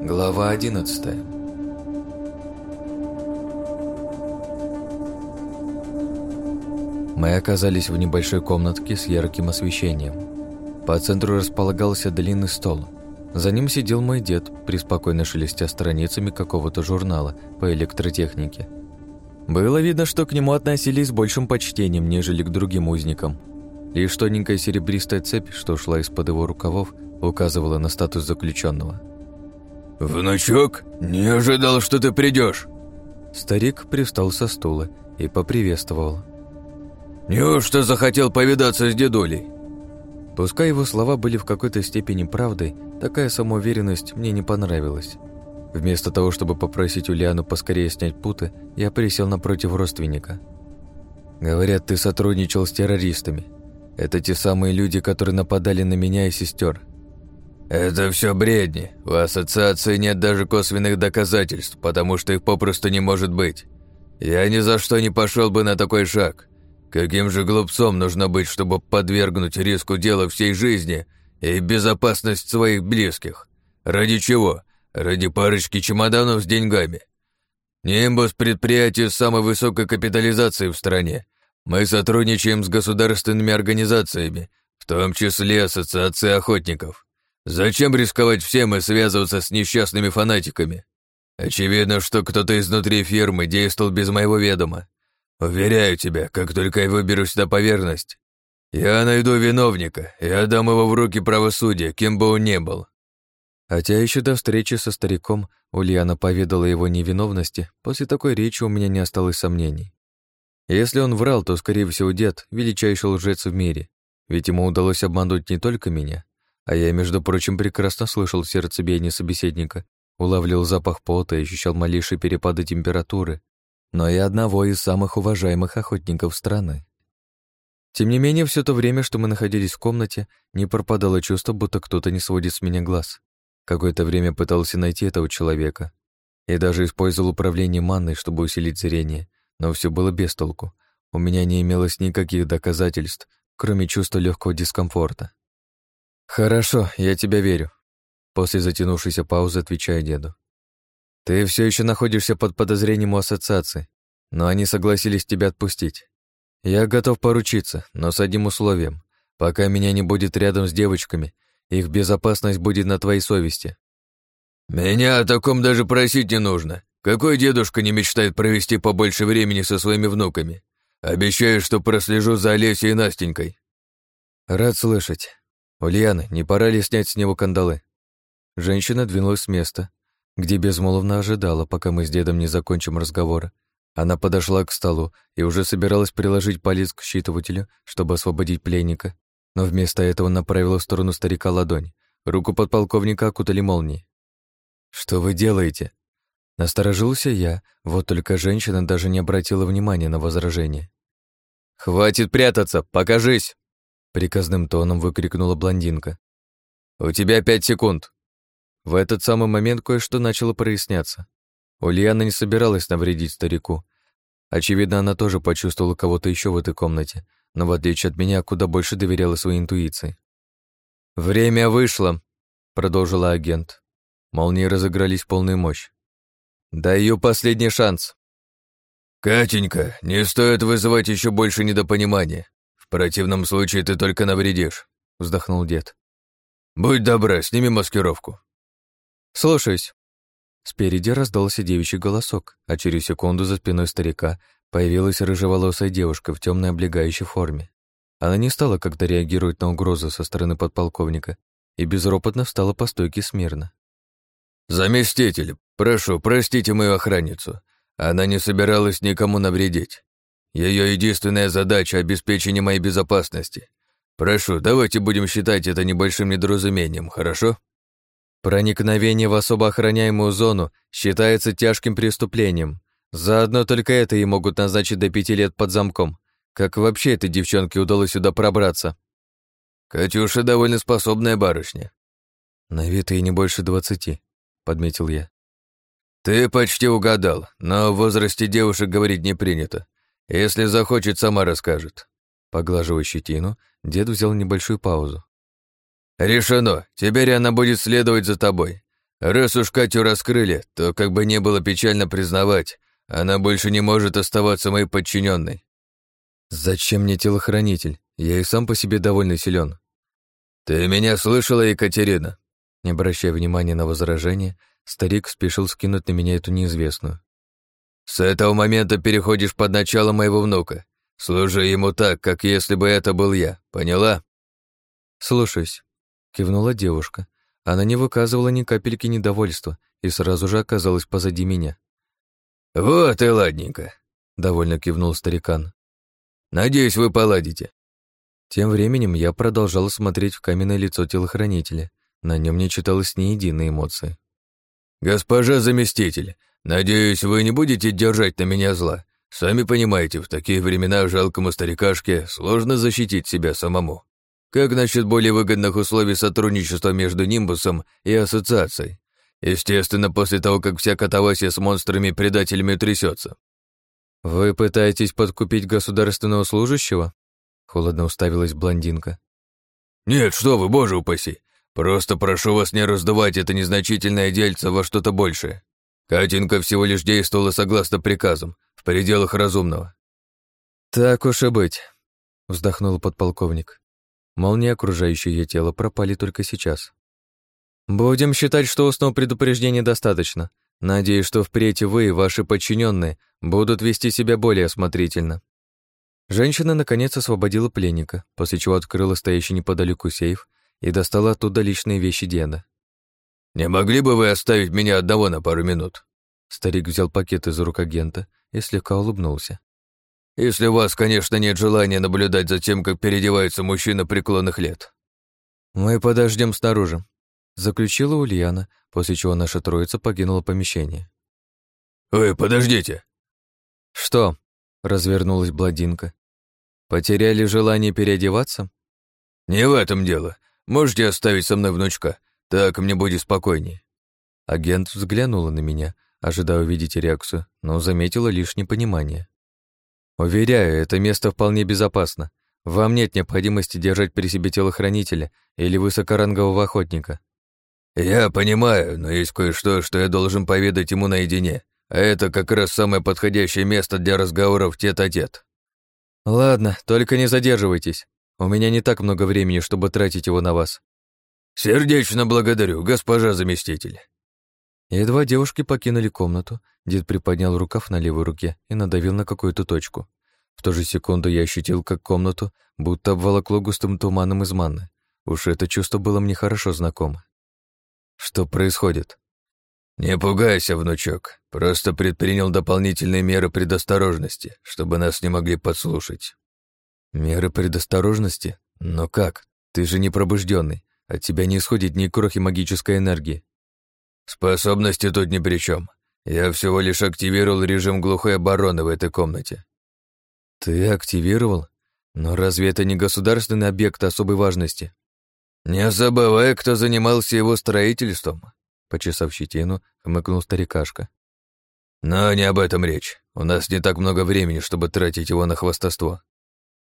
Глава 11 Мы оказались в небольшой комнатке с ярким освещением. По центру располагался длинный стол. За ним сидел мой дед, преспокойно шелестя страницами какого-то журнала по электротехнике. Было видно, что к нему относились с большим почтением, нежели к другим узникам. Лишь тоненькая серебристая цепь, что шла из-под его рукавов, указывала на статус заключенного. «Внучок, не ожидал, что ты придешь. Старик привстал со стула и поприветствовал. «Неужто захотел повидаться с дедулей?» Пускай его слова были в какой-то степени правдой, такая самоуверенность мне не понравилась. Вместо того, чтобы попросить Ульяну поскорее снять путы, я присел напротив родственника. «Говорят, ты сотрудничал с террористами. Это те самые люди, которые нападали на меня и сестер. «Это все бредни. У ассоциации нет даже косвенных доказательств, потому что их попросту не может быть. Я ни за что не пошел бы на такой шаг. Каким же глупцом нужно быть, чтобы подвергнуть риску дела всей жизни и безопасность своих близких? Ради чего? Ради парочки чемоданов с деньгами. Нимбус – предприятие с самой высокой капитализацией в стране. Мы сотрудничаем с государственными организациями, в том числе Ассоциацией охотников. Зачем рисковать всем и связываться с несчастными фанатиками? Очевидно, что кто-то изнутри фирмы действовал без моего ведома. Уверяю тебя, как только я выберусь на поверхность, я найду виновника и отдам его в руки правосудия, кем бы он ни был. Хотя еще до встречи со стариком Ульяна поведала его невиновности, после такой речи у меня не осталось сомнений. Если он врал, то, скорее всего, дед — величайший лжец в мире, ведь ему удалось обмануть не только меня, а я, между прочим, прекрасно слышал сердцебиение собеседника, улавливал запах пота и ощущал малейшие перепады температуры, но и одного из самых уважаемых охотников страны. Тем не менее, все то время, что мы находились в комнате, не пропадало чувство, будто кто-то не сводит с меня глаз. Какое-то время пытался найти этого человека. Я даже использовал управление манной, чтобы усилить зрение, но все было без толку. У меня не имелось никаких доказательств, кроме чувства легкого дискомфорта. «Хорошо, я тебя верю», — после затянувшейся паузы отвечаю деду. Ты все еще находишься под подозрением у ассоциации, но они согласились тебя отпустить. Я готов поручиться, но с одним условием. Пока меня не будет рядом с девочками, их безопасность будет на твоей совести. Меня о таком даже просить не нужно. Какой дедушка не мечтает провести побольше времени со своими внуками? Обещаю, что прослежу за Олесей и Настенькой. Рад слышать. Ульяна, не пора ли снять с него кандалы? Женщина двинулась с места, где безмолвно ожидала, пока мы с дедом не закончим разговор. Она подошла к столу и уже собиралась приложить палец к считывателю, чтобы освободить пленника, но вместо этого направила в сторону старика ладонь. Руку подполковника окутали молнии. «Что вы делаете?» Насторожился я, вот только женщина даже не обратила внимания на возражение. «Хватит прятаться, покажись!» Приказным тоном выкрикнула блондинка. «У тебя пять секунд!» В этот самый момент кое-что начало проясняться. Ульяна не собиралась навредить старику. Очевидно, она тоже почувствовала кого-то еще в этой комнате, но в отличие от меня, куда больше доверяла своей интуиции. «Время вышло», — продолжила агент. Молнии разыгрались в полную мощь. «Даю последний шанс». «Катенька, не стоит вызывать еще больше недопонимания. В противном случае ты только навредишь», — вздохнул дед. «Будь добра, сними маскировку». «Слушаюсь». Спереди раздался девичий голосок, а через секунду за спиной старика появилась рыжеволосая девушка в темной облегающей форме. Она не стала как-то реагировать на угрозу со стороны подполковника и безропотно встала по стойке смирно. «Заместитель, прошу, простите мою охранницу. Она не собиралась никому навредить. Ее единственная задача — обеспечение моей безопасности. Прошу, давайте будем считать это небольшим недоразумением, хорошо?» Проникновение в особо охраняемую зону считается тяжким преступлением. Заодно только это и могут назначить до пяти лет под замком. Как вообще этой девчонке удалось сюда пробраться? Катюша довольно способная барышня. На вид ей не больше двадцати, подметил я. Ты почти угадал, но в возрасте девушек говорить не принято. Если захочет, сама расскажет. Поглаживая щетину, Дед взял небольшую паузу. «Решено. Теперь она будет следовать за тобой. Раз уж Катю раскрыли, то, как бы не было печально признавать, она больше не может оставаться моей подчиненной. Зачем мне телохранитель? Я и сам по себе довольно силен. Ты меня слышала, Екатерина? Не обращая внимания на возражение, старик спешил скинуть на меня эту неизвестную. С этого момента переходишь под начало моего внука. Служи ему так, как если бы это был я. Поняла? Слушаюсь, кивнула девушка. Она не выказывала ни капельки недовольства и сразу же оказалась позади меня. «Вот и ладненько», — довольно кивнул старикан. «Надеюсь, вы поладите». Тем временем я продолжал смотреть в каменное лицо телохранителя. На нем не читалось ни единой эмоции. «Госпожа заместитель, надеюсь, вы не будете держать на меня зла. Сами понимаете, в такие времена жалкому старикашке сложно защитить себя самому. Как насчет более выгодных условий сотрудничества между Нимбусом и Ассоциацией? Естественно, после того, как вся катавасия с монстрами-предателями трясется. «Вы пытаетесь подкупить государственного служащего?» Холодно уставилась блондинка. «Нет, что вы, боже упаси! Просто прошу вас не раздувать это незначительное дельце во что-то большее. Катенька всего лишь действовала согласно приказам, в пределах разумного». «Так уж и быть», — вздохнул подполковник. Молнии, окружающие ее тело, пропали только сейчас. «Будем считать, что устного предупреждения достаточно. Надеюсь, что впредь вы и ваши подчиненные будут вести себя более осмотрительно». Женщина, наконец, освободила пленника, после чего открыла стоящий неподалеку сейф и достала оттуда личные вещи деда. «Не могли бы вы оставить меня одного на пару минут?» Старик взял пакет из рук агента и слегка улыбнулся. Если у вас, конечно, нет желания наблюдать за тем, как переодевается мужчина преклонных лет. Мы подождем снаружи, заключила Ульяна, после чего наша троица покинула помещение. Ой, подождите. Что? развернулась Бладинка. Потеряли желание переодеваться? Не в этом дело. Можете оставить со мной внучка, так мне будет спокойнее. Агент взглянула на меня, ожидая увидеть реакцию, но заметила лишь непонимание. Уверяю, это место вполне безопасно. Вам нет необходимости держать при себе телохранителя или высокорангового охотника. Я понимаю, но есть кое-что, что я должен поведать ему наедине, а это как раз самое подходящее место для разговоров тет-а-тет. Ладно, только не задерживайтесь. У меня не так много времени, чтобы тратить его на вас. Сердечно благодарю, госпожа заместитель. Едва девушки покинули комнату, дед приподнял рукав на левой руке и надавил на какую-то точку. В ту же секунду я ощутил, как комнату будто обволокло густым туманом из манны. Уж это чувство было мне хорошо знакомо. Что происходит? «Не пугайся, внучок. Просто предпринял дополнительные меры предосторожности, чтобы нас не могли подслушать». «Меры предосторожности? Но как? Ты же не пробужденный. От тебя не исходит ни крохи магической энергии. Способности тут ни при чем. Я всего лишь активировал режим глухой обороны в этой комнате. Ты активировал? Но разве это не государственный объект особой важности? Не забывай, кто занимался его строительством, почесав щетину, хмыкнул старикашка. Но не об этом речь. У нас не так много времени, чтобы тратить его на хвастовство.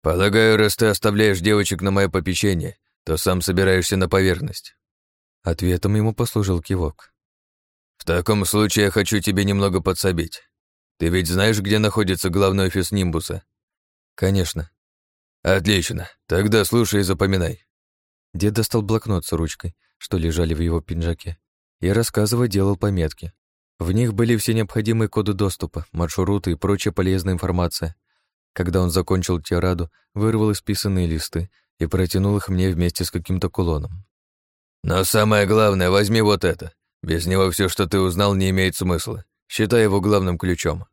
Полагаю, раз ты оставляешь девочек на мое попечение, то сам собираешься на поверхность. Ответом ему послужил кивок. В таком случае я хочу тебе немного подсобить. Ты ведь знаешь, где находится главный офис Нимбуса? Конечно. Отлично. Тогда слушай и запоминай. Дед достал блокнот с ручкой, что лежали в его пинжаке, и, рассказывая, делал пометки. В них были все необходимые коды доступа, маршруты и прочая полезная информация. Когда он закончил тираду, вырвал исписанные листы и протянул их мне вместе с каким-то кулоном. «Но самое главное, возьми вот это. Без него все, что ты узнал, не имеет смысла. Считай его главным ключом.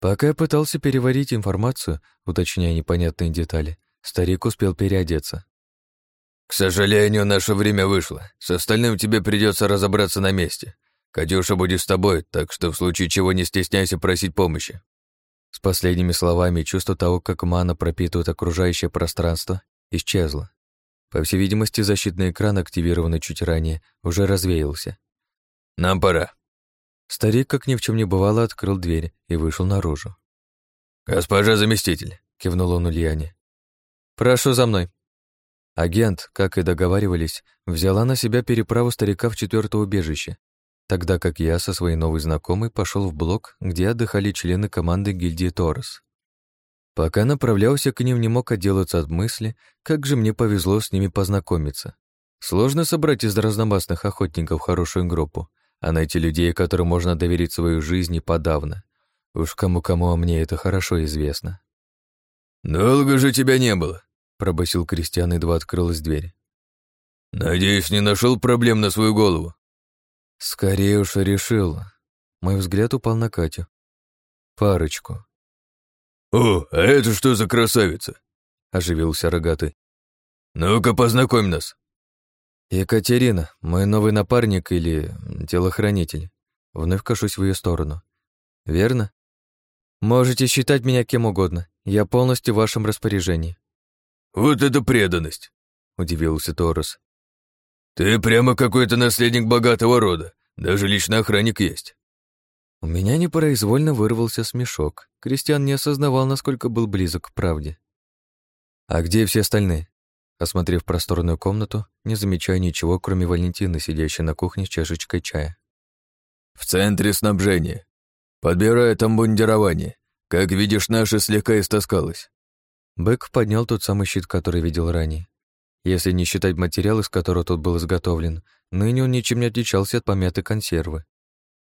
Пока я пытался переварить информацию, уточняя непонятные детали, старик успел переодеться. К сожалению, наше время вышло. С остальным тебе придется разобраться на месте. Катюша будет с тобой, так что в случае чего не стесняйся просить помощи. С последними словами чувство того, как мана пропитывает окружающее пространство, исчезло. По всей видимости, защитный экран, активированный чуть ранее, уже развеялся. Нам пора». Старик, как ни в чем не бывало, открыл дверь и вышел наружу. «Госпожа заместитель», — кивнул он Ульяне. «Прошу за мной», Агент, как и договаривались, взяла на себя переправу старика в четвертое убежище, тогда как я со своей новой знакомой пошел в блок, где отдыхали члены команды гильдии Торос. Пока направлялся к ним, не мог отделаться от мысли, как же мне повезло с ними познакомиться. Сложно собрать из разномастных охотников хорошую группу, а найти людей, которым можно доверить свою жизнь, и подавно. Уж кому-кому, а мне это хорошо известно. «Долго же тебя не было», — пробасил Кристиан, едва открылась дверь. «Надеюсь, не нашел проблем на свою голову?» «Скорее уж решил». Мой взгляд упал на Катю. «Парочку». «О, а это что за красавица?» — оживился рогатый. «Ну-ка, познакомь нас». «Екатерина, мой новый напарник или телохранитель». Вновь кашусь в ее сторону. «Верно?» «Можете считать меня кем угодно. Я полностью в вашем распоряжении». «Вот это преданность!» — удивился Торос. «Ты прямо какой-то наследник богатого рода. Даже личный охранник есть». У меня непроизвольно вырвался смешок. Кристиан не осознавал, насколько был близок к правде. «А где все остальные?» Осмотрев просторную комнату, не замечая ничего, кроме Валентины, сидящей на кухне с чашечкой чая. «В центре снабжения. Подбирает обмундирование. Как видишь, наша слегка истаскалась». Бэк поднял тот самый щит, который видел ранее. Если не считать материал, из которого тот был изготовлен, ныне он ничем не отличался от помятой консервы.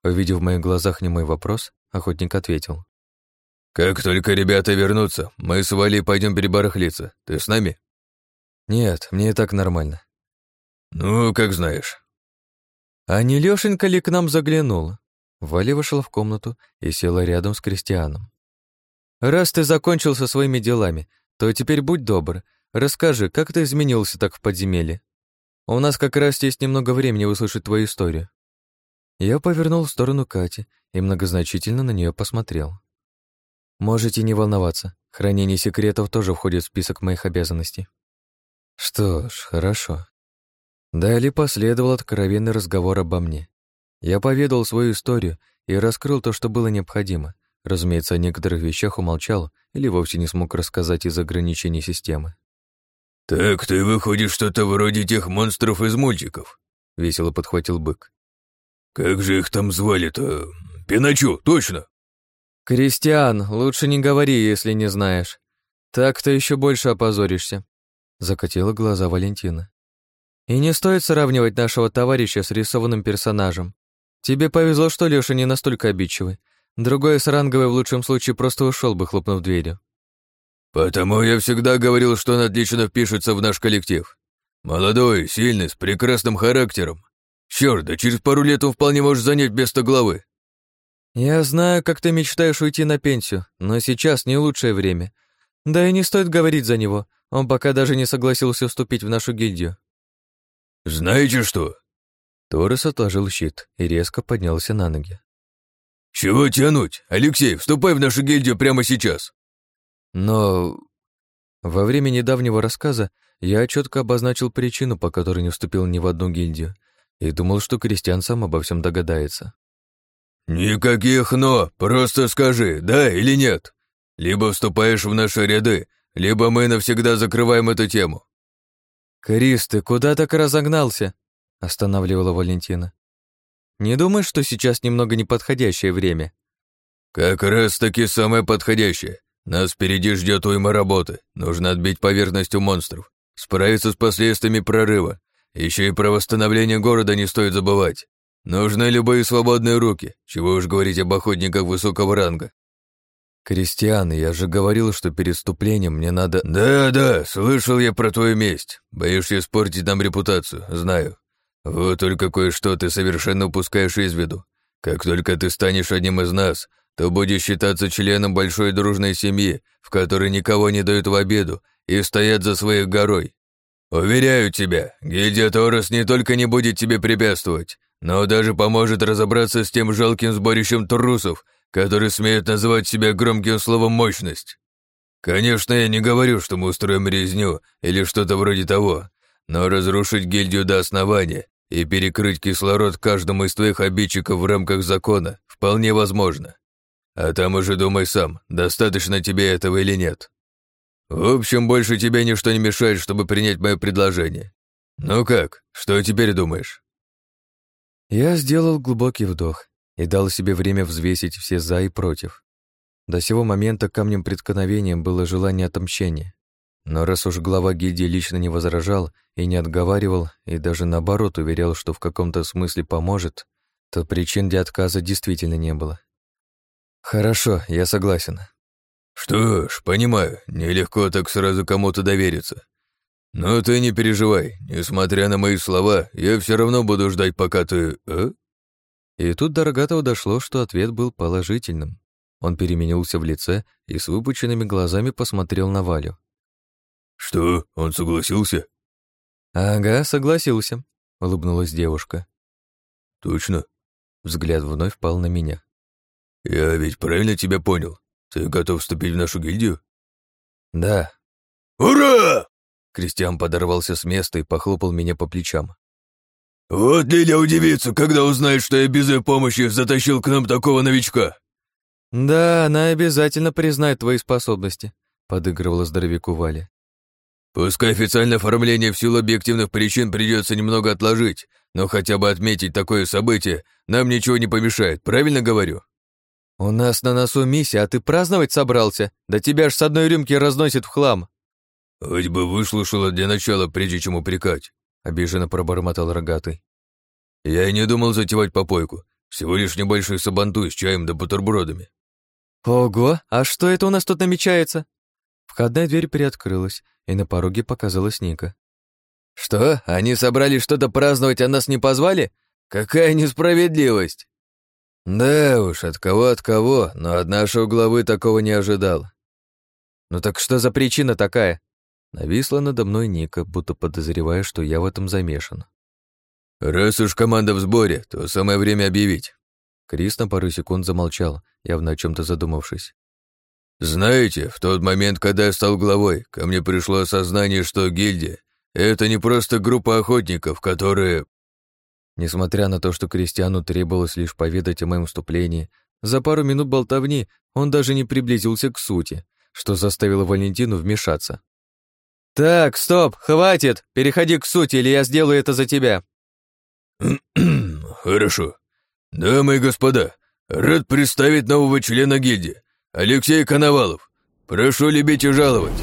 Увидев в моих глазах немой вопрос, охотник ответил. «Как только ребята вернутся, мы с Валей пойдем перебарахлиться. Ты с нами?» «Нет, мне и так нормально». «Ну, как знаешь». А не Лёшенька ли к нам заглянула? Валя вышла в комнату и села рядом с Кристианом. «Раз ты закончил со своими делами, то теперь будь добр, расскажи, как ты изменился так в подземелье? У нас как раз есть немного времени услышать твою историю». Я повернул в сторону Кати и многозначительно на нее посмотрел. «Можете не волноваться, хранение секретов тоже входит в список моих обязанностей». Что ж, хорошо. Далее последовал откровенный разговор обо мне. Я поведал свою историю и раскрыл то, что было необходимо. Разумеется, о некоторых вещах умолчал или вовсе не смог рассказать из ограничений системы. «Так ты выходишь что-то вроде тех монстров из мультиков», — весело подхватил бык. «Как же их там звали-то? Пиначу, точно!» «Кристиан, лучше не говори, если не знаешь. Так ты еще больше опозоришься закатила глаза Валентина. И не стоит сравнивать нашего товарища с рисованным персонажем. Тебе повезло, что Лёша не настолько обидчивый. Другой с ранговой в лучшем случае просто ушел бы, хлопнув дверью. Потому я всегда говорил, что он отлично впишется в наш коллектив. Молодой, сильный, с прекрасным характером. Чёрт, да через пару лет он вполне может занять место главы. Я знаю, как ты мечтаешь уйти на пенсию, но сейчас не лучшее время. Да и не стоит говорить за него. Он пока даже не согласился вступить в нашу гильдию. «Знаете что?» Торрес отложил щит и резко поднялся на ноги. «Чего тянуть? Алексей, вступай в нашу гильдию прямо сейчас!» Но... Во время недавнего рассказа я четко обозначил причину, по которой не вступил ни в одну гильдию, и думал, что крестьян сам обо всем догадается. «Никаких «но», просто скажи, да или нет. Либо вступаешь в наши ряды, либо мы навсегда закрываем эту тему». «Крис, ты куда так разогнался?» — останавливала Валентина. «Не думаешь, что сейчас немного неподходящее время?» «Как раз-таки самое подходящее. Нас впереди ждет уйма работы. Нужно отбить поверхность у монстров, справиться с последствиями прорыва. Еще и про восстановление города не стоит забывать. Нужны любые свободные руки, чего уж говорить об охотниках высокого ранга. «Кристиан, я же говорил, что перед вступлением мне надо...» «Да-да, слышал я про твою месть. Боишься испортить нам репутацию, знаю. Вот только кое-что ты совершенно упускаешь из виду. Как только ты станешь одним из нас, то будешь считаться членом большой дружной семьи, в которой никого не дают в обиду и стоят за своей горой. Уверяю тебя, гильдия Торос не только не будет тебе препятствовать, но даже поможет разобраться с тем жалким сборищем трусов, который смеет называть себя громким словом «мощность». Конечно, я не говорю, что мы устроим резню или что-то вроде того, но разрушить гильдию до основания и перекрыть кислород каждому из твоих обидчиков в рамках закона вполне возможно. А там уже думай сам, достаточно тебе этого или нет. В общем, больше тебе ничто не мешает, чтобы принять мое предложение. Ну как, что теперь думаешь?» Я сделал глубокий вдох и дал себе время взвесить все «за» и «против». До сего момента камнем преткновением было желание отомщения. Но раз уж глава гильдии лично не возражал и не отговаривал, и даже наоборот уверял, что в каком-то смысле поможет, то причин для отказа действительно не было. «Хорошо, я согласен». «Что ж, понимаю, нелегко так сразу кому-то довериться. Но ты не переживай, несмотря на мои слова, я все равно буду ждать, пока ты... А?» И тут до Рогатого дошло, что ответ был положительным. Он переменился в лице и с выпученными глазами посмотрел на Валю. «Что, он согласился?» «Ага, согласился», — улыбнулась девушка. «Точно?» Взгляд вновь пал на меня. «Я ведь правильно тебя понял? Ты готов вступить в нашу гильдию?» «Да». «Ура!» Кристиан подорвался с места и похлопал меня по плечам. «Вот Лиля удивится, когда узнает, что я без ее помощи затащил к нам такого новичка!» «Да, она обязательно признает твои способности», — подыгрывала здоровяку Валя. Пускай официальное оформление в силу объективных причин придется немного отложить, но хотя бы отметить такое событие нам ничего не помешает, правильно говорю? У нас на носу миссия, а ты праздновать собрался? Да тебя ж с одной рюмки разносит в хлам. Хоть бы выслушала для начала, прежде чем упрекать, обиженно пробормотал рогатый. Я и не думал затевать попойку, всего лишь небольшой сабантуй с чаем да бутербродами. Ого, а что это у нас тут намечается? Входная дверь приоткрылась, и на пороге показалась Ника. «Что, они собрались что-то праздновать, а нас не позвали? Какая несправедливость!» «Да уж, от кого от кого, но от нашего главы такого не ожидал». «Ну так что за причина такая?» Нависла надо мной Ника, будто подозревая, что я в этом замешан. «Раз уж команда в сборе, то самое время объявить». Крис на пару секунд замолчал, явно о чем то задумавшись. Знаете, в тот момент, когда я стал главой, ко мне пришло осознание, что гильдия — это не просто группа охотников, которые... Несмотря на то, что крестьяну требовалось лишь поведать о моем вступлении, за пару минут болтовни он даже не приблизился к сути, что заставило Валентину вмешаться. «Так, стоп, хватит! Переходи к сути, или я сделаю это за тебя!» «Хорошо. Дамы и господа, рад представить нового члена гильдии. Алексей Коновалов, прошу любить и жаловать.